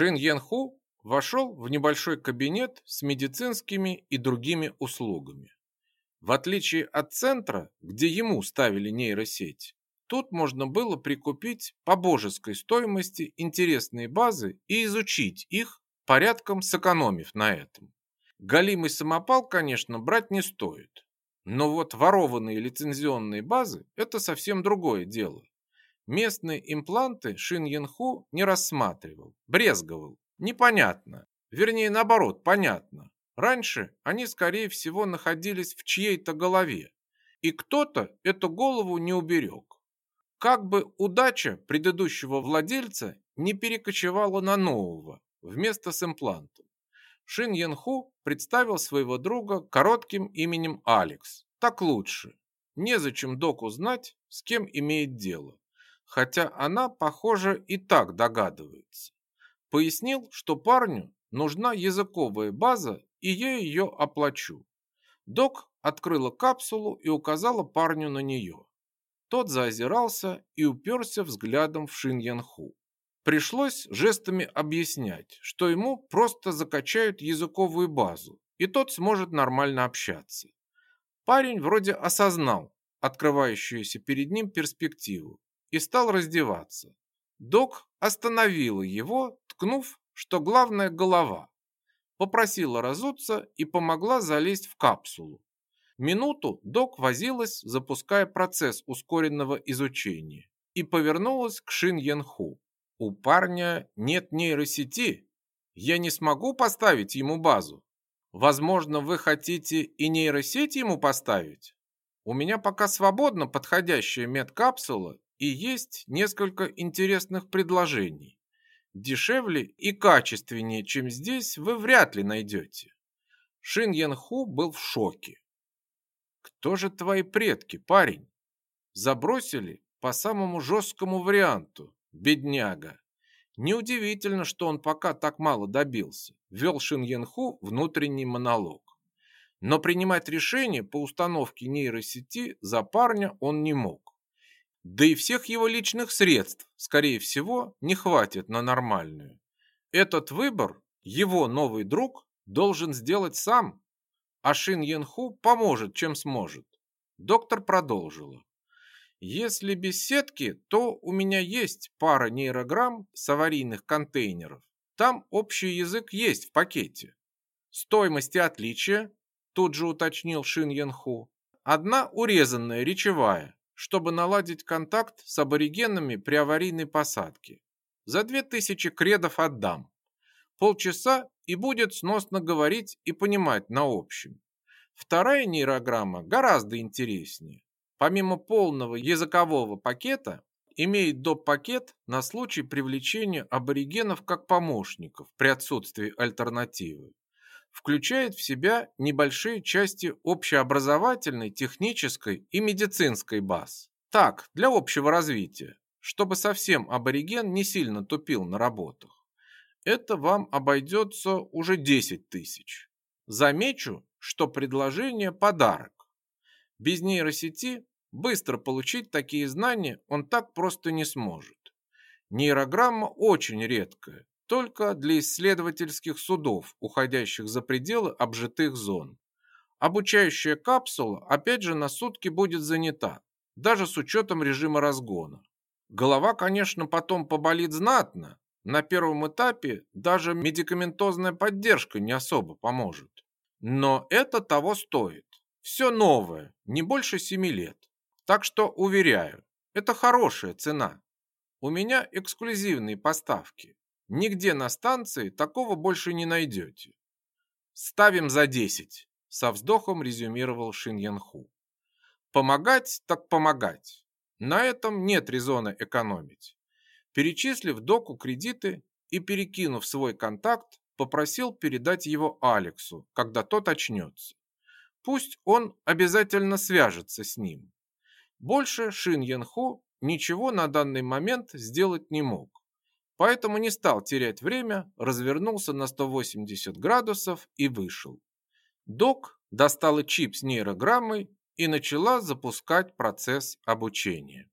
Шин Янху вошел в небольшой кабинет с медицинскими и другими услугами. В отличие от центра, где ему ставили нейросеть, тут можно было прикупить по божеской стоимости интересные базы и изучить их, порядком сэкономив на этом. Галимый самопал, конечно, брать не стоит. Но вот ворованные лицензионные базы – это совсем другое дело. Местные импланты Шин Янху не рассматривал, брезговал. Непонятно. Вернее, наоборот, понятно. Раньше они, скорее всего, находились в чьей-то голове, и кто-то эту голову не уберег. Как бы удача предыдущего владельца не перекочевала на нового, вместо с имплантом. Шин Янху представил своего друга коротким именем Алекс. Так лучше. Незачем доку знать, с кем имеет дело. Хотя она, похоже, и так догадывается. Пояснил, что парню нужна языковая база и я ее оплачу. Док открыла капсулу и указала парню на нее. Тот заозирался и уперся взглядом в Шин Янху. Пришлось жестами объяснять, что ему просто закачают языковую базу, и тот сможет нормально общаться. Парень вроде осознал открывающуюся перед ним перспективу и стал раздеваться. Док остановила его, ткнув, что главное голова, попросила разуться и помогла залезть в капсулу. Минуту док возилась, запуская процесс ускоренного изучения, и повернулась к Шин Янху. «У парня нет нейросети. Я не смогу поставить ему базу. Возможно, вы хотите и нейросеть ему поставить? У меня пока свободно подходящая медкапсула и есть несколько интересных предложений дешевле и качественнее, чем здесь, вы вряд ли найдете. Шин Янху был в шоке. Кто же твои предки, парень? Забросили по самому жесткому варианту, бедняга. Неудивительно, что он пока так мало добился. Вел Шин Янху внутренний монолог. Но принимать решение по установке нейросети за парня он не мог. Да и всех его личных средств, скорее всего, не хватит на нормальную. Этот выбор его новый друг должен сделать сам, а Шин Янху поможет, чем сможет. Доктор продолжила. Если без сетки, то у меня есть пара нейрограмм с аварийных контейнеров. Там общий язык есть в пакете. Стоимость и отличия, тут же уточнил Шин Янху. Одна урезанная речевая, чтобы наладить контакт с аборигенами при аварийной посадке. За две тысячи кредов отдам. Полчаса и будет сносно говорить и понимать на общем. Вторая нейрограмма гораздо интереснее. Помимо полного языкового пакета, имеет доп-пакет на случай привлечения аборигенов как помощников при отсутствии альтернативы включает в себя небольшие части общеобразовательной, технической и медицинской баз. Так, для общего развития, чтобы совсем абориген не сильно тупил на работах. Это вам обойдется уже 10 тысяч. Замечу, что предложение подарок. Без нейросети быстро получить такие знания он так просто не сможет. Нейрограмма очень редкая, только для исследовательских судов, уходящих за пределы обжитых зон. Обучающая капсула опять же на сутки будет занята, даже с учетом режима разгона. Голова, конечно, потом поболит знатно. На первом этапе даже медикаментозная поддержка не особо поможет. Но это того стоит. Все новое, не больше семи лет. Так что, уверяю, это хорошая цена. У меня эксклюзивные поставки. Нигде на станции такого больше не найдете. Ставим за 10, со вздохом резюмировал Шин Янху. Помогать так помогать. На этом нет резона экономить. Перечислив доку кредиты и перекинув свой контакт, попросил передать его Алексу, когда тот очнется. Пусть он обязательно свяжется с ним. Больше Шин Янху ничего на данный момент сделать не мог поэтому не стал терять время, развернулся на 180 градусов и вышел. Док достала чип с нейрограммой и начала запускать процесс обучения.